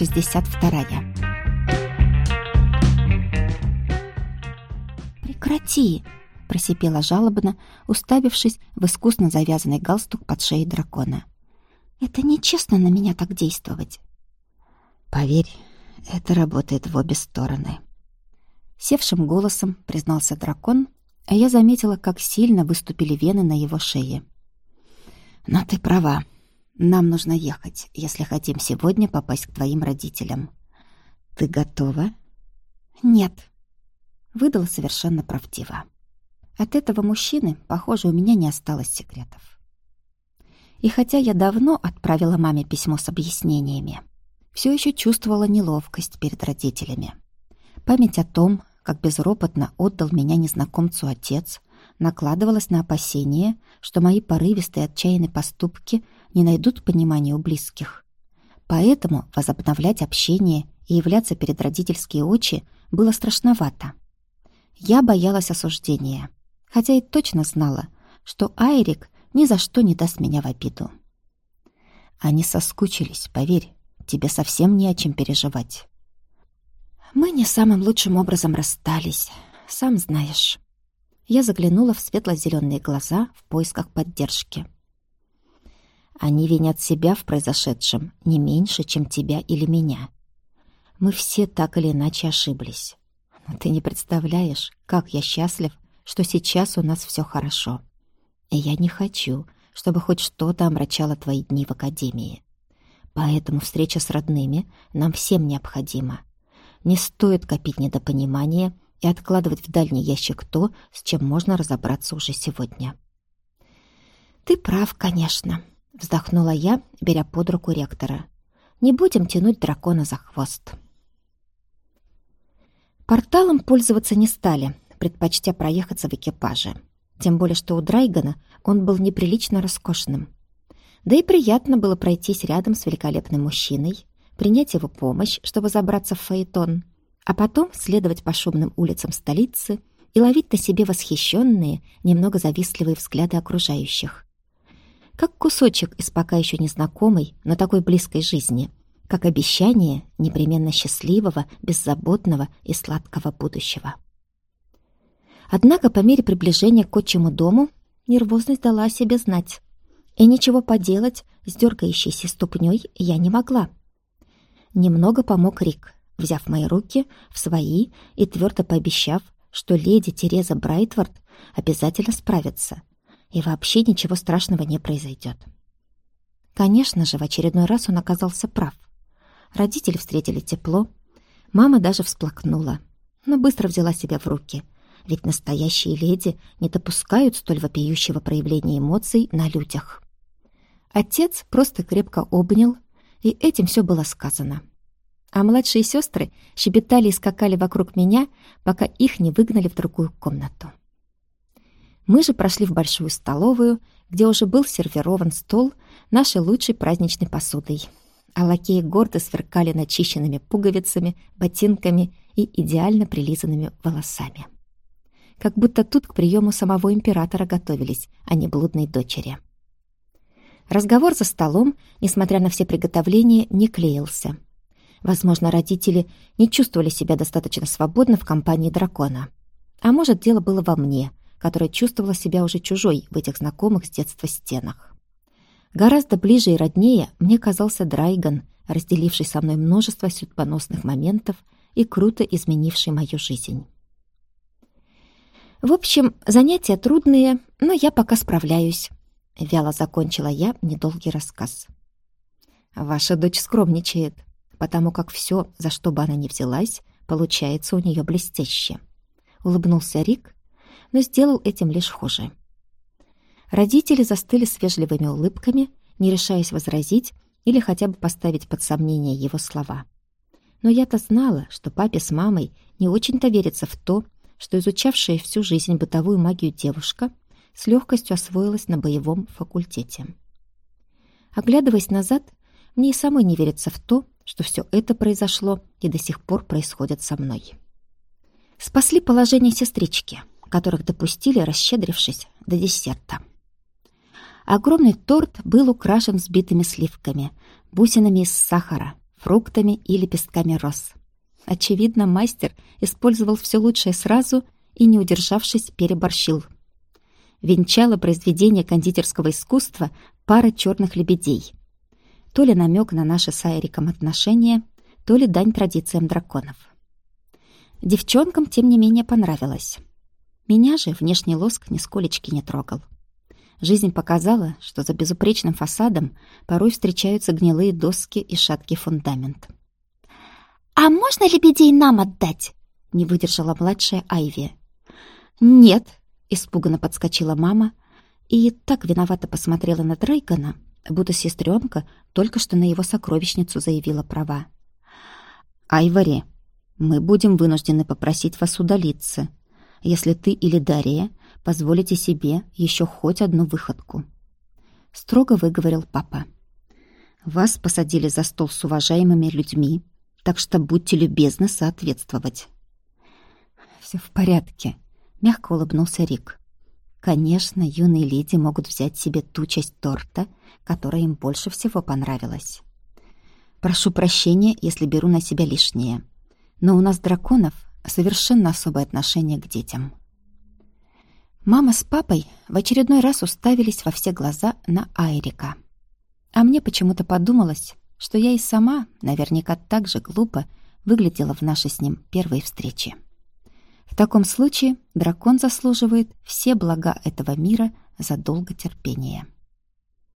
62. «Прекрати!» — просипела жалобно, уставившись в искусно завязанный галстук под шеей дракона. «Это нечестно на меня так действовать». «Поверь, это работает в обе стороны». Севшим голосом признался дракон, а я заметила, как сильно выступили вены на его шее. «Но ты права. Нам нужно ехать, если хотим сегодня попасть к твоим родителям. Ты готова? Нет. Выдала совершенно правдиво. От этого мужчины, похоже, у меня не осталось секретов. И хотя я давно отправила маме письмо с объяснениями, все еще чувствовала неловкость перед родителями. Память о том, как безропотно отдал меня незнакомцу отец, накладывалась на опасение, что мои порывистые отчаянные поступки не найдут понимания у близких. Поэтому возобновлять общение и являться перед родительские очи было страшновато. Я боялась осуждения, хотя и точно знала, что Айрик ни за что не даст меня в обиду. Они соскучились, поверь, тебе совсем не о чем переживать. Мы не самым лучшим образом расстались, сам знаешь. Я заглянула в светло-зеленые глаза в поисках поддержки. Они винят себя в произошедшем не меньше, чем тебя или меня. Мы все так или иначе ошиблись. Но ты не представляешь, как я счастлив, что сейчас у нас все хорошо. И я не хочу, чтобы хоть что-то омрачало твои дни в академии. Поэтому встреча с родными нам всем необходима. Не стоит копить недопонимание и откладывать в дальний ящик то, с чем можно разобраться уже сегодня. «Ты прав, конечно», — вздохнула я, беря под руку ректора. «Не будем тянуть дракона за хвост». Порталом пользоваться не стали, предпочтя проехаться в экипаже. Тем более, что у Драйгана он был неприлично роскошным. Да и приятно было пройтись рядом с великолепным мужчиной, принять его помощь, чтобы забраться в фаэтон, а потом следовать по шумным улицам столицы и ловить на себе восхищенные, немного завистливые взгляды окружающих. Как кусочек из пока еще незнакомой, но такой близкой жизни, как обещание непременно счастливого, беззаботного и сладкого будущего. Однако по мере приближения к отчему дому нервозность дала о себе знать, и ничего поделать с дергающейся ступней я не могла. Немного помог Рик — взяв мои руки в свои и твердо пообещав, что леди Тереза Брайтвард обязательно справится, и вообще ничего страшного не произойдет. Конечно же, в очередной раз он оказался прав. Родители встретили тепло, мама даже всплакнула, но быстро взяла себя в руки, ведь настоящие леди не допускают столь вопиющего проявления эмоций на людях. Отец просто крепко обнял, и этим все было сказано а младшие сестры щебетали и скакали вокруг меня, пока их не выгнали в другую комнату. Мы же прошли в большую столовую, где уже был сервирован стол нашей лучшей праздничной посудой, а лакеи гордо сверкали начищенными пуговицами, ботинками и идеально прилизанными волосами. Как будто тут к приему самого императора готовились, а не блудной дочери. Разговор за столом, несмотря на все приготовления, не клеился — Возможно, родители не чувствовали себя достаточно свободно в компании дракона. А может, дело было во мне, которая чувствовала себя уже чужой в этих знакомых с детства стенах. Гораздо ближе и роднее мне казался Драйган, разделивший со мной множество судьбоносных моментов и круто изменивший мою жизнь. В общем, занятия трудные, но я пока справляюсь. Вяло закончила я недолгий рассказ. Ваша дочь скромничает, потому как все, за что бы она ни взялась, получается у нее блестяще. Улыбнулся Рик, но сделал этим лишь хуже. Родители застыли с вежливыми улыбками, не решаясь возразить или хотя бы поставить под сомнение его слова. Но я-то знала, что папе с мамой не очень-то верится в то, что изучавшая всю жизнь бытовую магию девушка с легкостью освоилась на боевом факультете. Оглядываясь назад, мне и самой не верится в то, что все это произошло и до сих пор происходит со мной. Спасли положение сестрички, которых допустили, расщедрившись до десерта. Огромный торт был украшен взбитыми сливками, бусинами из сахара, фруктами и лепестками роз. Очевидно, мастер использовал все лучшее сразу и, не удержавшись, переборщил. Венчало произведение кондитерского искусства пара черных лебедей. То ли намек на наши с Айриком отношения, то ли дань традициям драконов. Девчонкам, тем не менее, понравилось. Меня же внешний лоск нисколечки не трогал. Жизнь показала, что за безупречным фасадом порой встречаются гнилые доски и шаткий фундамент. «А можно лебедей нам отдать?» — не выдержала младшая Айви. «Нет», — испуганно подскочила мама и так виновато посмотрела на Дрейгана, будто сестренка только что на его сокровищницу заявила права. «Айвари, мы будем вынуждены попросить вас удалиться, если ты или Дарья позволите себе еще хоть одну выходку. Строго выговорил папа. Вас посадили за стол с уважаемыми людьми, так что будьте любезны соответствовать. Все в порядке, мягко улыбнулся Рик. Конечно, юные леди могут взять себе ту часть торта, которая им больше всего понравилась. Прошу прощения, если беру на себя лишнее. Но у нас драконов совершенно особое отношение к детям. Мама с папой в очередной раз уставились во все глаза на Айрика. А мне почему-то подумалось, что я и сама наверняка так же глупо выглядела в нашей с ним первой встрече. Таком случае дракон заслуживает все блага этого мира за долготерпение.